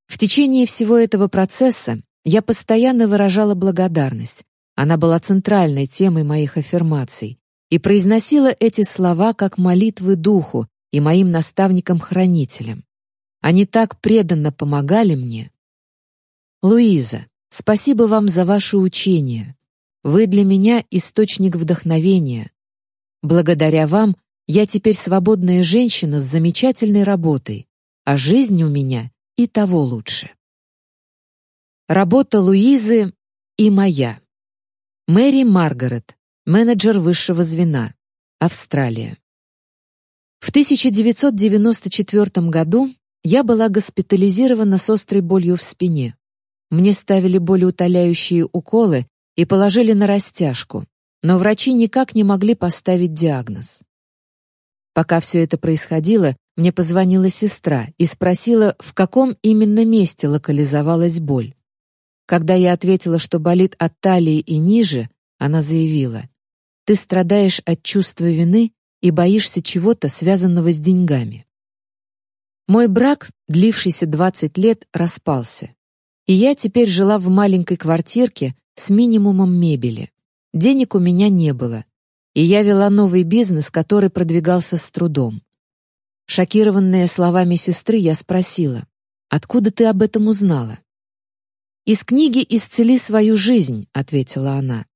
В течение всего этого процесса я постоянно выражала благодарность. Она была центральной темой моих аффирмаций и произносила эти слова как молитвы духу и моим наставникам-хранителям. Они так преданно помогали мне. Луиза, спасибо вам за ваше учение. Вы для меня источник вдохновения. Благодаря вам я теперь свободная женщина с замечательной работой, а жизнь у меня и того лучше. Работа Луизы и моя. Мэри Маргарет, менеджер высшего звена, Австралия. В 1994 году я была госпитализирована с острой болью в спине. Мне ставили болеутоляющие уколы и положили на растяжку, но врачи никак не могли поставить диагноз. Пока все это происходило, мне позвонила сестра и спросила, в каком именно месте локализовалась боль. Когда я ответила, что болит от талии и ниже, она заявила, «Ты страдаешь от чувства вины и боишься чего-то, связанного с деньгами». Мой брак, длившийся 20 лет, распался. И я теперь жила в маленькой квартирке с минимумом мебели. Денег у меня не было, и я вела новый бизнес, который продвигался с трудом. Шокированная словами сестры, я спросила, «Откуда ты об этом узнала?» «Из книги «Исцели свою жизнь», — ответила она.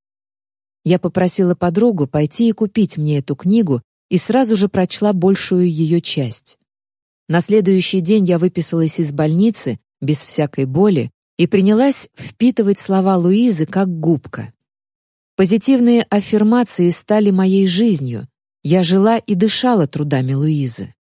Я попросила подругу пойти и купить мне эту книгу и сразу же прочла большую ее часть. На следующий день я выписалась из больницы, без всякой боли, и принялась впитывать слова Луизы как губка. Позитивные аффирмации стали моей жизнью. Я жила и дышала трудами Луизы.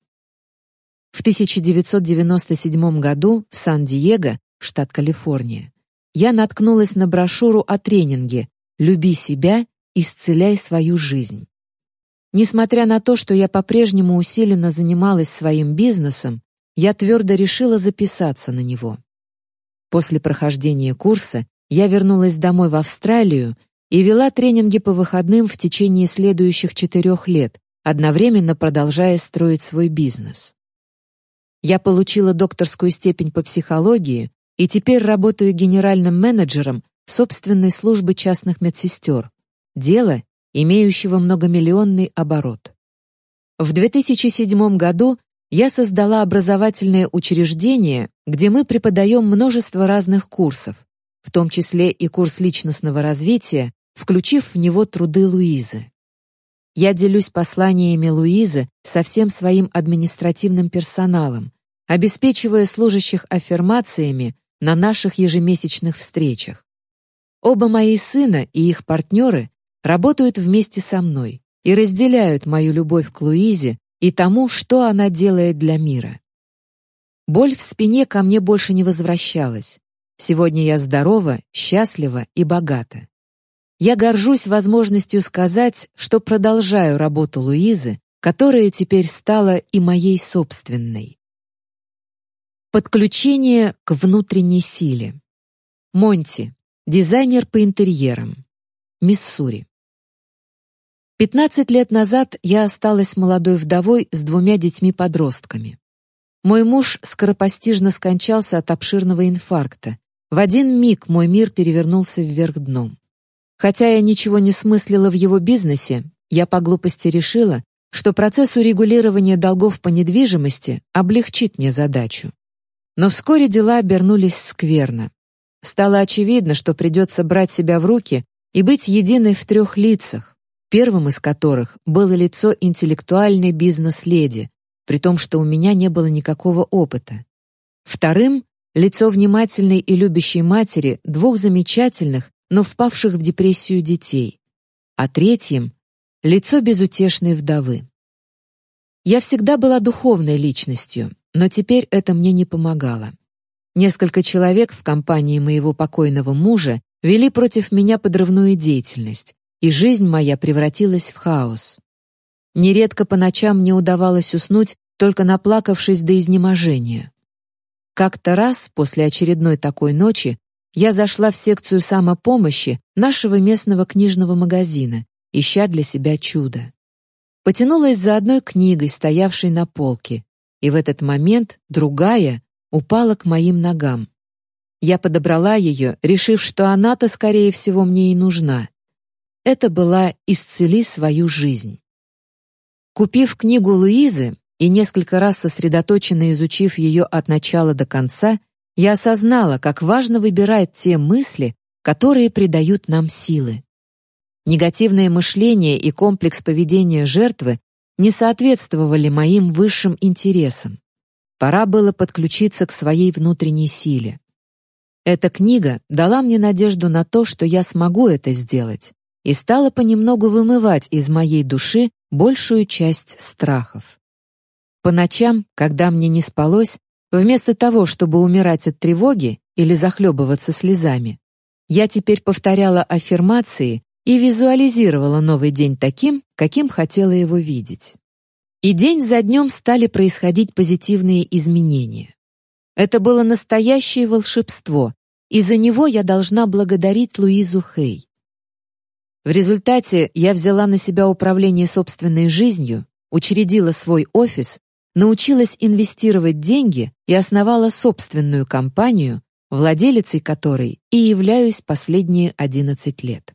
В 1997 году в Сан-Диего, штат Калифорния, я наткнулась на брошюру о тренинге «Люби себя, исцеляй свою жизнь». Несмотря на то, что я по-прежнему усиленно занималась своим бизнесом, я твердо решила записаться на него. После прохождения курса я вернулась домой в Австралию и вела тренинги по выходным в течение следующих четырех лет, одновременно продолжая строить свой бизнес. Я получила докторскую степень по психологии и теперь работаю генеральным менеджером собственной службы частных медсестер. Дело, имеющего многомиллионный оборот. В 2007 году я создала образовательное учреждение, где мы преподаем множество разных курсов, в том числе и курс личностного развития, включив в него труды Луизы. Я делюсь посланиями Луизы со всем своим административным персоналом, обеспечивая служащих аффирмациями на наших ежемесячных встречах. Оба мои сына и их партнеры работают вместе со мной и разделяют мою любовь к Луизе и тому, что она делает для мира. Боль в спине ко мне больше не возвращалась. Сегодня я здорова, счастлива и богата. Я горжусь возможностью сказать, что продолжаю работу Луизы, которая теперь стала и моей собственной. Подключение к внутренней силе. Монти, дизайнер по интерьерам. Миссури. 15 лет назад я осталась молодой вдовой с двумя детьми-подростками. Мой муж скоропостижно скончался от обширного инфаркта. В один миг мой мир перевернулся вверх дном. Хотя я ничего не смыслила в его бизнесе, я по глупости решила, что процесс урегулирования долгов по недвижимости облегчит мне задачу. Но вскоре дела обернулись скверно. Стало очевидно, что придется брать себя в руки и быть единой в трех лицах, первым из которых было лицо интеллектуальной бизнес-леди, при том, что у меня не было никакого опыта. Вторым — лицо внимательной и любящей матери двух замечательных, но впавших в депрессию детей, а третьим — лицо безутешной вдовы. Я всегда была духовной личностью, но теперь это мне не помогало. Несколько человек в компании моего покойного мужа вели против меня подрывную деятельность, и жизнь моя превратилась в хаос. Нередко по ночам мне удавалось уснуть, только наплакавшись до изнеможения. Как-то раз, после очередной такой ночи, я зашла в секцию самопомощи нашего местного книжного магазина, ища для себя чудо. Потянулась за одной книгой, стоявшей на полке, и в этот момент другая упала к моим ногам. Я подобрала ее, решив, что она-то, скорее всего, мне и нужна. Это была «Исцели свою жизнь». Купив книгу Луизы и несколько раз сосредоточенно изучив ее от начала до конца, я осознала, как важно выбирать те мысли, которые придают нам силы. Негативное мышление и комплекс поведения жертвы не соответствовали моим высшим интересам. Пора было подключиться к своей внутренней силе. Эта книга дала мне надежду на то, что я смогу это сделать, и стала понемногу вымывать из моей души большую часть страхов. По ночам, когда мне не спалось, Вместо того, чтобы умирать от тревоги или захлебываться слезами, я теперь повторяла аффирмации и визуализировала новый день таким, каким хотела его видеть. И день за днем стали происходить позитивные изменения. Это было настоящее волшебство, и за него я должна благодарить Луизу Хей. В результате я взяла на себя управление собственной жизнью, учредила свой офис, научилась инвестировать деньги и основала собственную компанию, владелицей которой и являюсь последние 11 лет.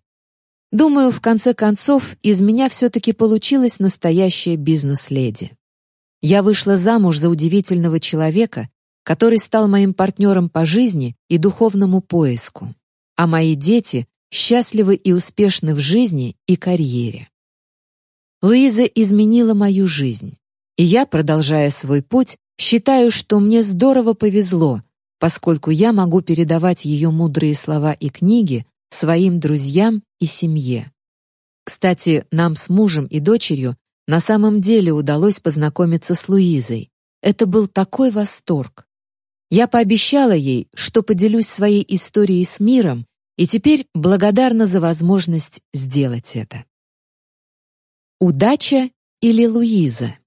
Думаю, в конце концов, из меня все-таки получилась настоящая бизнес-леди. Я вышла замуж за удивительного человека, который стал моим партнером по жизни и духовному поиску, а мои дети счастливы и успешны в жизни и карьере. Луиза изменила мою жизнь, и я, продолжая свой путь, считаю, что мне здорово повезло, поскольку я могу передавать ее мудрые слова и книги своим друзьям и семье. Кстати, нам с мужем и дочерью на самом деле удалось познакомиться с Луизой. Это был такой восторг. Я пообещала ей, что поделюсь своей историей с миром, и теперь благодарна за возможность сделать это. Удача или Луиза?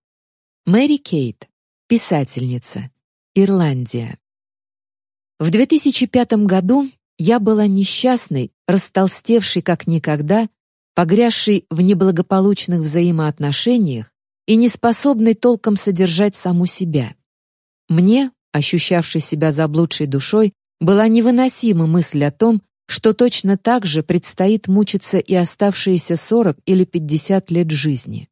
Мэри Кейт, писательница, Ирландия. В 2005 году я была несчастной, растолстевшей как никогда, погрязшей в неблагополучных взаимоотношениях и неспособной толком содержать саму себя. Мне, ощущавшей себя заблудшей душой, была невыносима мысль о том, что точно так же предстоит мучиться и оставшиеся 40 или 50 лет жизни.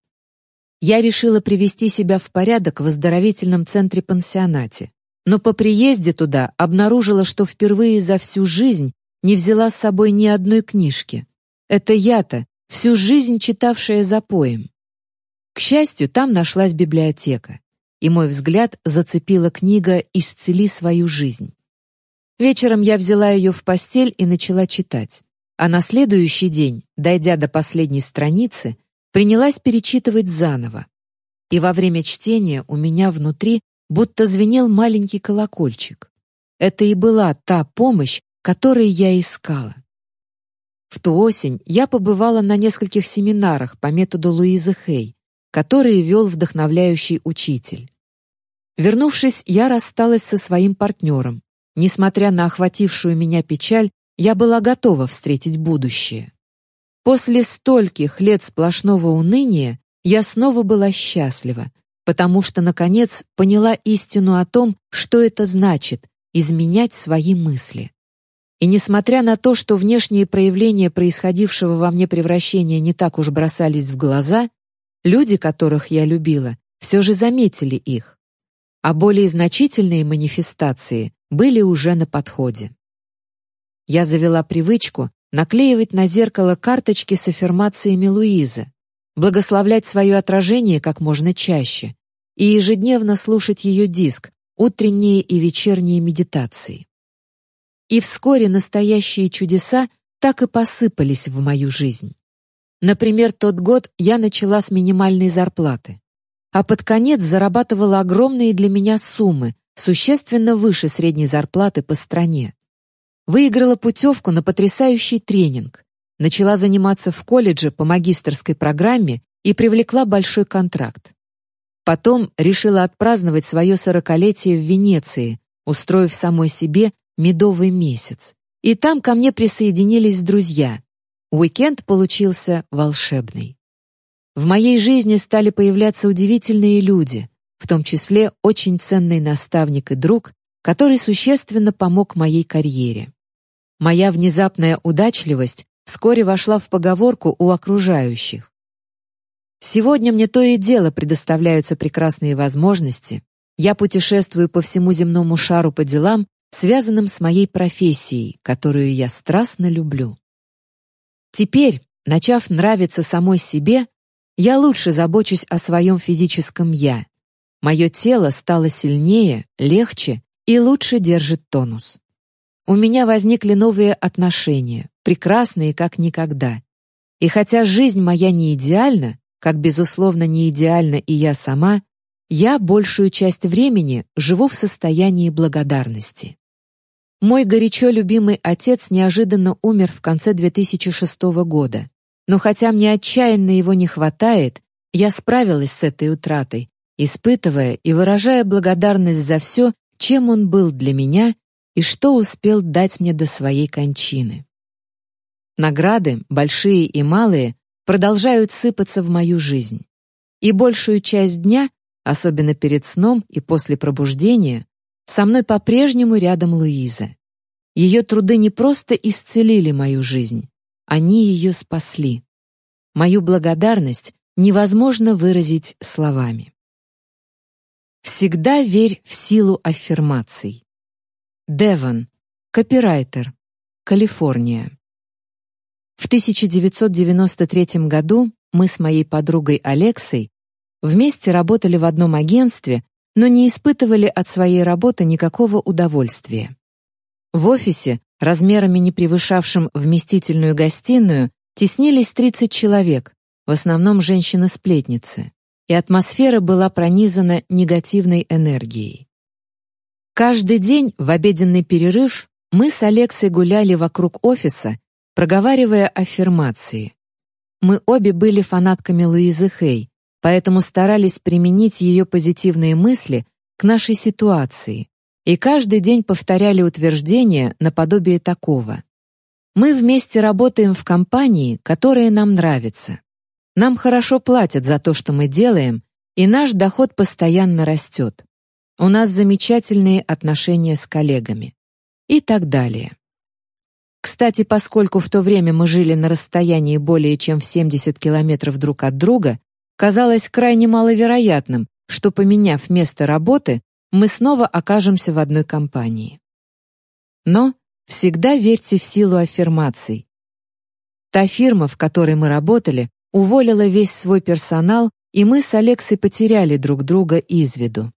Я решила привести себя в порядок в оздоровительном центре-пансионате но по приезде туда обнаружила, что впервые за всю жизнь не взяла с собой ни одной книжки. Это я-то, всю жизнь читавшая за поем. К счастью, там нашлась библиотека, и мой взгляд зацепила книга «Исцели свою жизнь». Вечером я взяла ее в постель и начала читать, а на следующий день, дойдя до последней страницы, принялась перечитывать заново. И во время чтения у меня внутри будто звенел маленький колокольчик. Это и была та помощь, которую я искала. В ту осень я побывала на нескольких семинарах по методу Луизы Хей, которые вел вдохновляющий учитель. Вернувшись, я рассталась со своим партнером. Несмотря на охватившую меня печаль, я была готова встретить будущее. После стольких лет сплошного уныния я снова была счастлива, потому что, наконец, поняла истину о том, что это значит — изменять свои мысли. И несмотря на то, что внешние проявления происходившего во мне превращения не так уж бросались в глаза, люди, которых я любила, все же заметили их. А более значительные манифестации были уже на подходе. Я завела привычку наклеивать на зеркало карточки с аффирмациями Луизы, благословлять свое отражение как можно чаще и ежедневно слушать ее диск, утренние и вечерние медитации. И вскоре настоящие чудеса так и посыпались в мою жизнь. Например, тот год я начала с минимальной зарплаты, а под конец зарабатывала огромные для меня суммы, существенно выше средней зарплаты по стране. Выиграла путевку на потрясающий тренинг, начала заниматься в колледже по магистерской программе и привлекла большой контракт. Потом решила отпраздновать свое сорокалетие в Венеции, устроив самой себе медовый месяц. И там ко мне присоединились друзья. Уикенд получился волшебный. В моей жизни стали появляться удивительные люди, в том числе очень ценный наставник и друг, который существенно помог моей карьере. Моя внезапная удачливость вскоре вошла в поговорку у окружающих. Сегодня мне то и дело предоставляются прекрасные возможности. Я путешествую по всему земному шару по делам, связанным с моей профессией, которую я страстно люблю. Теперь, начав нравиться самой себе, я лучше забочусь о своем физическом «я». Мое тело стало сильнее, легче и лучше держит тонус. У меня возникли новые отношения, прекрасные как никогда. И хотя жизнь моя не идеальна, как, безусловно, не идеальна и я сама, я большую часть времени живу в состоянии благодарности. Мой горячо любимый отец неожиданно умер в конце 2006 года. Но хотя мне отчаянно его не хватает, Я справилась с этой утратой, испытывая и выражая благодарность за все, чем он был для меня и что успел дать мне до своей кончины. Награды, большие и малые, продолжают сыпаться в мою жизнь. И большую часть дня, особенно перед сном и после пробуждения, со мной по-прежнему рядом Луиза. Ее труды не просто исцелили мою жизнь, они ее спасли. Мою благодарность невозможно выразить словами. Всегда верь в силу аффирмаций. Девон, копирайтер, Калифорния. В 1993 году мы с моей подругой Алексой вместе работали в одном агентстве, но не испытывали от своей работы никакого удовольствия. В офисе, размерами не превышавшим вместительную гостиную, теснились 30 человек, в основном женщины-сплетницы, и атмосфера была пронизана негативной энергией. Каждый день в обеденный перерыв мы с Алексой гуляли вокруг офиса, проговаривая аффирмации. Мы обе были фанатками Луизы Хей, поэтому старались применить ее позитивные мысли к нашей ситуации, и каждый день повторяли утверждение наподобие такого. Мы вместе работаем в компании, которая нам нравится. Нам хорошо платят за то, что мы делаем, и наш доход постоянно растет. У нас замечательные отношения с коллегами. И так далее. Кстати, поскольку в то время мы жили на расстоянии более чем в 70 километров друг от друга, казалось крайне маловероятным, что, поменяв место работы, мы снова окажемся в одной компании. Но всегда верьте в силу аффирмаций. Та фирма, в которой мы работали, уволила весь свой персонал, и мы с Алексой потеряли друг друга из виду.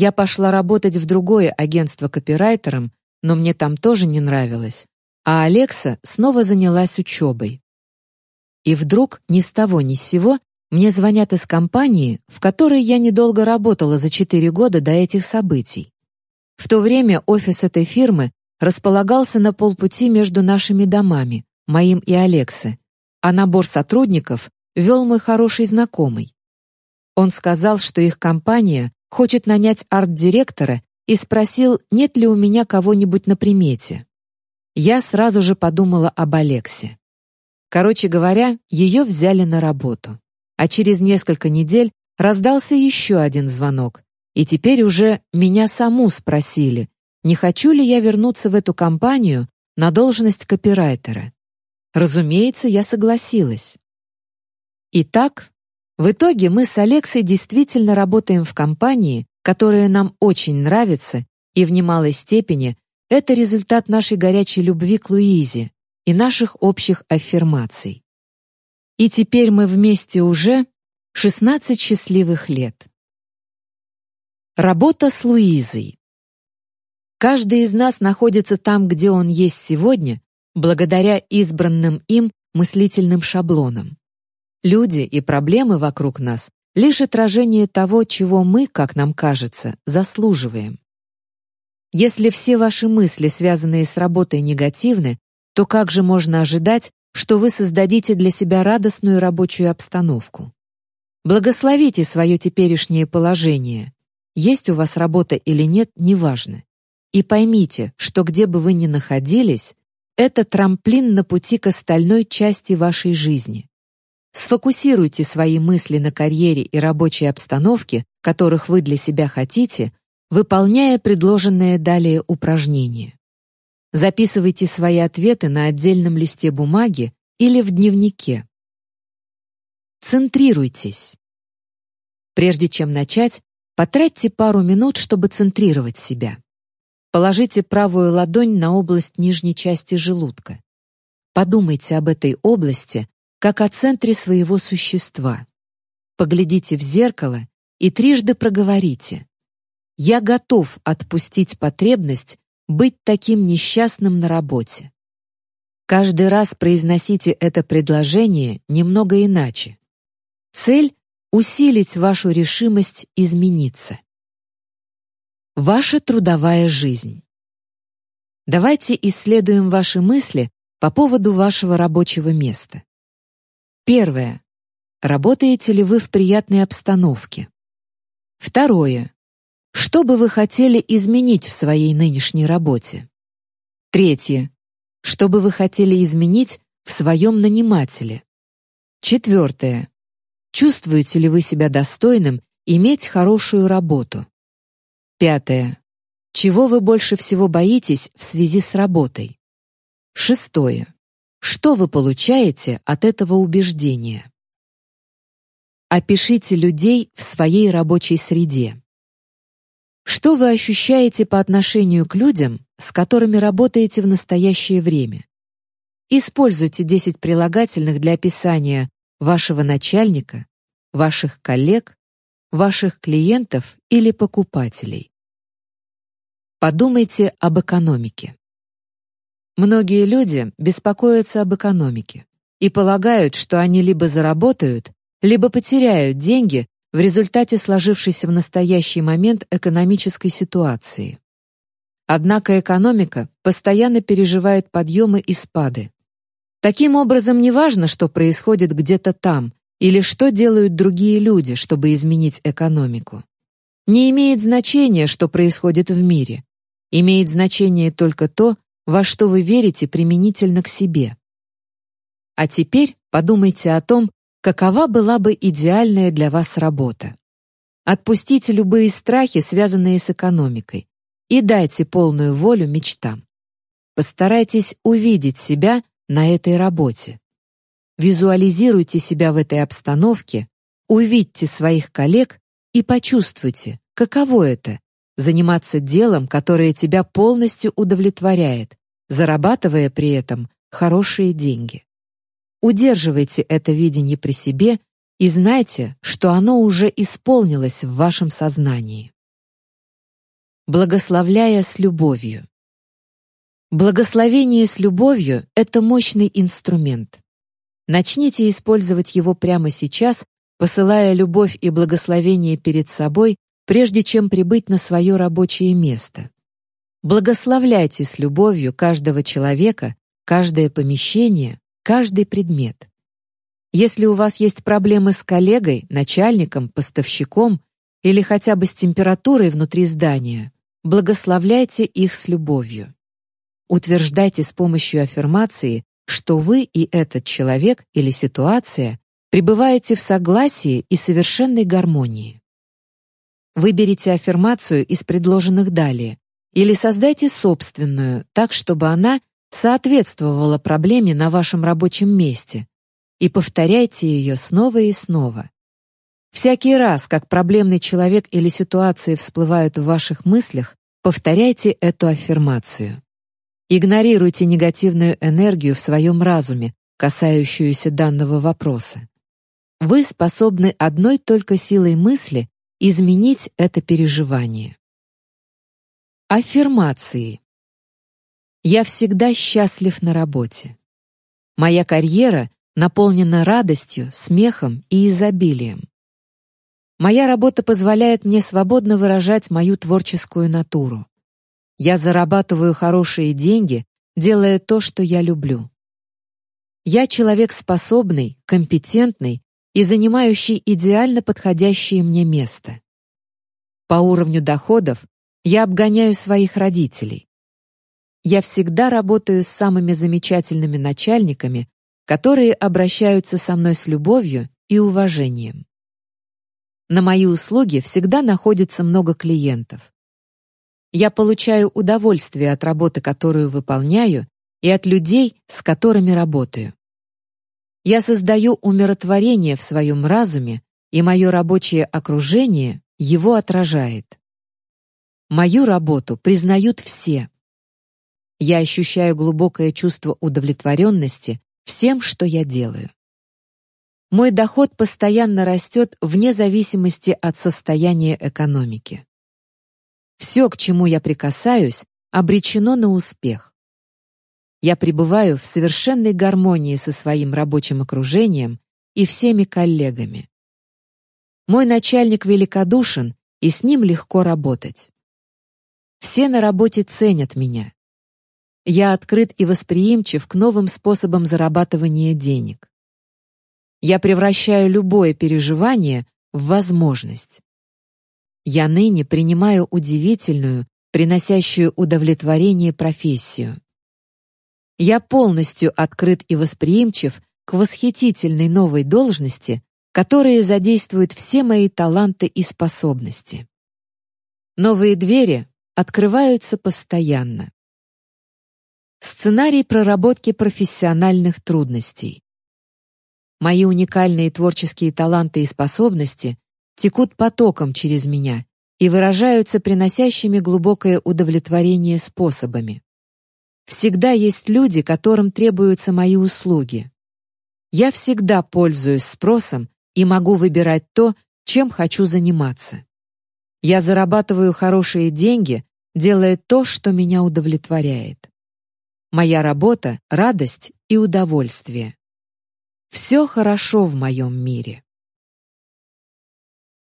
Я пошла работать в другое агентство копирайтером, но мне там тоже не нравилось, а Алекса снова занялась учебой. И вдруг ни с того ни с сего мне звонят из компании, в которой я недолго работала за четыре года до этих событий. В то время офис этой фирмы располагался на полпути между нашими домами, моим и Алексы, а набор сотрудников вел мой хороший знакомый. Он сказал, что их компания хочет нанять арт-директора и спросил, нет ли у меня кого-нибудь на примете. Я сразу же подумала об Алексе. Короче говоря, ее взяли на работу а через несколько недель раздался еще один звонок, и теперь уже меня саму спросили, не хочу ли я вернуться в эту компанию на должность копирайтера. Разумеется, я согласилась. Итак, в итоге мы с Алексой действительно работаем в компании, которая нам очень нравится, и в немалой степени это результат нашей горячей любви к Луизе и наших общих аффирмаций. И теперь мы вместе уже 16 счастливых лет. Работа с Луизой. Каждый из нас находится там, где он есть сегодня, благодаря избранным им мыслительным шаблонам. Люди и проблемы вокруг нас — лишь отражение того, чего мы, как нам кажется, заслуживаем. Если все ваши мысли, связанные с работой, негативны, то как же можно ожидать, что вы создадите для себя радостную рабочую обстановку. Благословите свое теперешнее положение. Есть у вас работа или нет, неважно. И поймите, что где бы вы ни находились, это трамплин на пути к остальной части вашей жизни. Сфокусируйте свои мысли на карьере и рабочей обстановке, которых вы для себя хотите, выполняя предложенное далее упражнение. Записывайте свои ответы на отдельном листе бумаги или в дневнике. Центрируйтесь. Прежде чем начать, потратьте пару минут, чтобы центрировать себя. Положите правую ладонь на область нижней части желудка. Подумайте об этой области как о центре своего существа. Поглядите в зеркало и трижды проговорите. «Я готов отпустить потребность быть таким несчастным на работе. Каждый раз произносите это предложение немного иначе. Цель — усилить вашу решимость измениться. Ваша трудовая жизнь. Давайте исследуем ваши мысли по поводу вашего рабочего места. Первое. Работаете ли вы в приятной обстановке? Второе. Что бы вы хотели изменить в своей нынешней работе? Третье. Что бы вы хотели изменить в своем нанимателе? Четвертое. Чувствуете ли вы себя достойным иметь хорошую работу? Пятое. Чего вы больше всего боитесь в связи с работой? Шестое. Что вы получаете от этого убеждения? Опишите людей в своей рабочей среде. Что вы ощущаете по отношению к людям, с которыми работаете в настоящее время? Используйте 10 прилагательных для описания вашего начальника, ваших коллег, ваших клиентов или покупателей. Подумайте об экономике. Многие люди беспокоятся об экономике и полагают, что они либо заработают, либо потеряют деньги в результате сложившейся в настоящий момент экономической ситуации. Однако экономика постоянно переживает подъемы и спады. Таким образом, не важно, что происходит где-то там или что делают другие люди, чтобы изменить экономику. Не имеет значения, что происходит в мире. Имеет значение только то, во что вы верите применительно к себе. А теперь подумайте о том, какова была бы идеальная для вас работа. Отпустите любые страхи, связанные с экономикой, и дайте полную волю мечтам. Постарайтесь увидеть себя на этой работе. Визуализируйте себя в этой обстановке, увидьте своих коллег и почувствуйте, каково это — заниматься делом, которое тебя полностью удовлетворяет, зарабатывая при этом хорошие деньги. Удерживайте это видение при себе и знайте, что оно уже исполнилось в вашем сознании. Благословляя с любовью. Благословение с любовью — это мощный инструмент. Начните использовать его прямо сейчас, посылая любовь и благословение перед собой, прежде чем прибыть на свое рабочее место. Благословляйте с любовью каждого человека, каждое помещение, каждый предмет. Если у вас есть проблемы с коллегой, начальником, поставщиком или хотя бы с температурой внутри здания, благословляйте их с любовью. Утверждайте с помощью аффирмации, что вы и этот человек или ситуация пребываете в согласии и совершенной гармонии. Выберите аффирмацию из предложенных далее или создайте собственную, так чтобы она соответствовала проблеме на вашем рабочем месте, и повторяйте ее снова и снова. Всякий раз, как проблемный человек или ситуации всплывают в ваших мыслях, повторяйте эту аффирмацию. Игнорируйте негативную энергию в своем разуме, касающуюся данного вопроса. Вы способны одной только силой мысли изменить это переживание. Аффирмации. Я всегда счастлив на работе. Моя карьера наполнена радостью, смехом и изобилием. Моя работа позволяет мне свободно выражать мою творческую натуру. Я зарабатываю хорошие деньги, делая то, что я люблю. Я человек способный, компетентный и занимающий идеально подходящее мне место. По уровню доходов я обгоняю своих родителей. Я всегда работаю с самыми замечательными начальниками, которые обращаются со мной с любовью и уважением. На мои услуги всегда находится много клиентов. Я получаю удовольствие от работы, которую выполняю, и от людей, с которыми работаю. Я создаю умиротворение в своем разуме, и мое рабочее окружение его отражает. Мою работу признают все. Я ощущаю глубокое чувство удовлетворенности всем, что я делаю. Мой доход постоянно растет вне зависимости от состояния экономики. Все, к чему я прикасаюсь, обречено на успех. Я пребываю в совершенной гармонии со своим рабочим окружением и всеми коллегами. Мой начальник великодушен, и с ним легко работать. Все на работе ценят меня. Я открыт и восприимчив к новым способам зарабатывания денег. Я превращаю любое переживание в возможность. Я ныне принимаю удивительную, приносящую удовлетворение профессию. Я полностью открыт и восприимчив к восхитительной новой должности, которая задействует все мои таланты и способности. Новые двери открываются постоянно. Сценарий проработки профессиональных трудностей. Мои уникальные творческие таланты и способности текут потоком через меня и выражаются приносящими глубокое удовлетворение способами. Всегда есть люди, которым требуются мои услуги. Я всегда пользуюсь спросом и могу выбирать то, чем хочу заниматься. Я зарабатываю хорошие деньги, делая то, что меня удовлетворяет. Моя работа — радость и удовольствие. Все хорошо в моем мире.